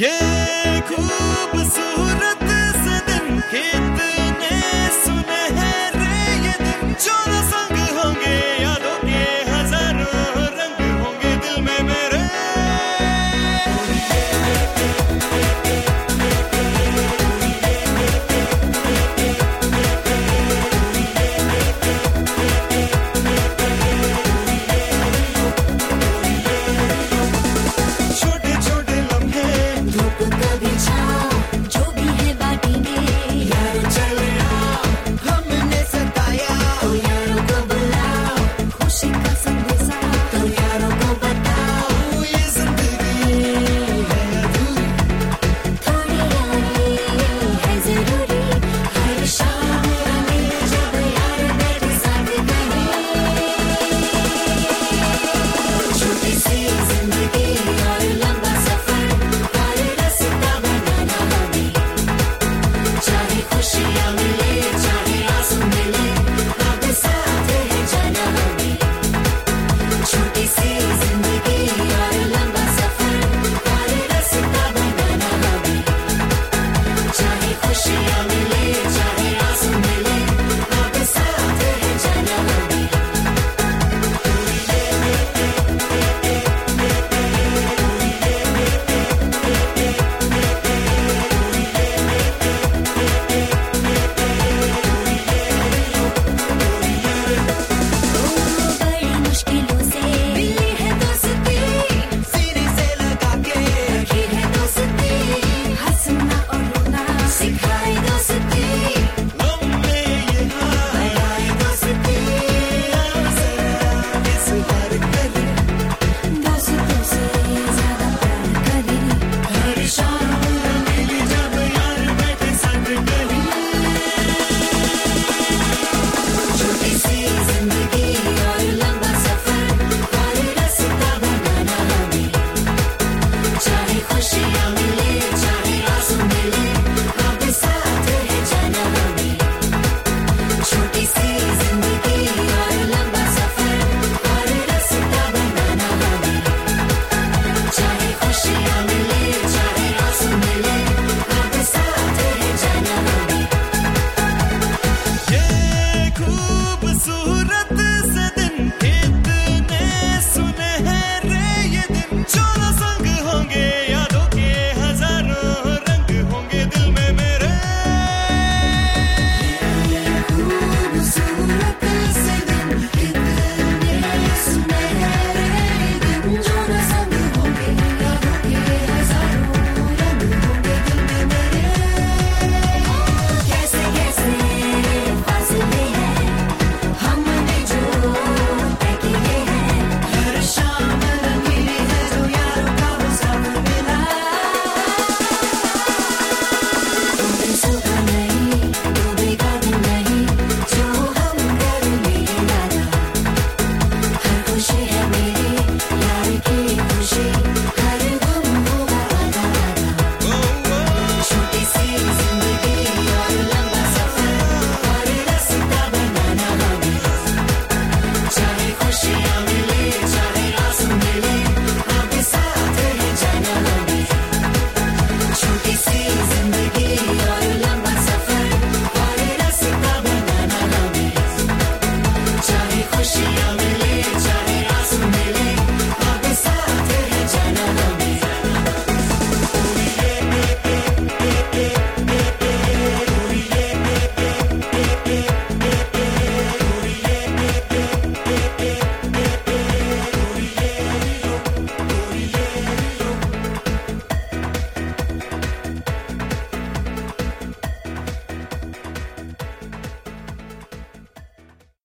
ये खूबसूरत